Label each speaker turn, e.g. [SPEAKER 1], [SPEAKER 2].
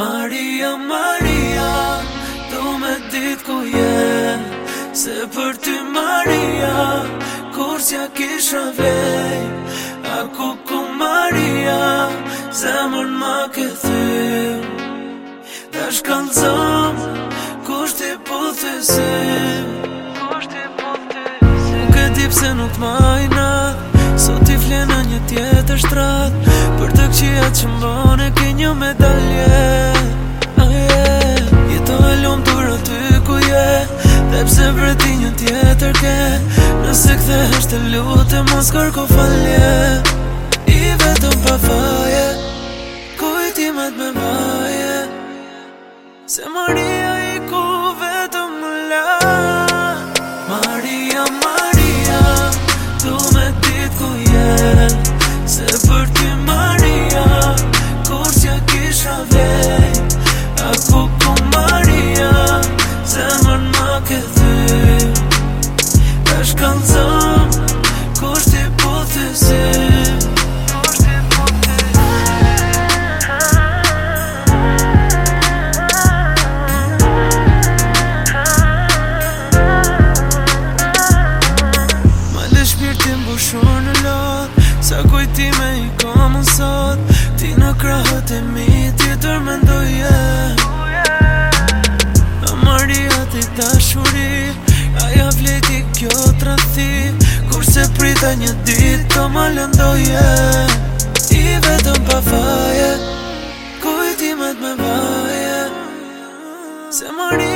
[SPEAKER 1] Maria, Maria, do me dit ku je Se për ty Maria, kur s'ja kisha vej A ku ku Maria, zemër ma ke thy Dhe shkallëzëm, kur s'ti po të si Se nuk t'majna sot t'i flenë në një tjetër shtrat Për të këqia që mbone Ki një medalje kërke Nëse këthe është të lutë Mos kërko falje I vetëm pa faje Kujtimet me baje Se Maria kam unë sot Ti në krahët e mi Ti me ndoje A marja të i tashuri A ja vleti kjo të rathi Kur se prita një dit të më lëndoje yeah. I vetëm pa faje Kujti me të me vaje Se marja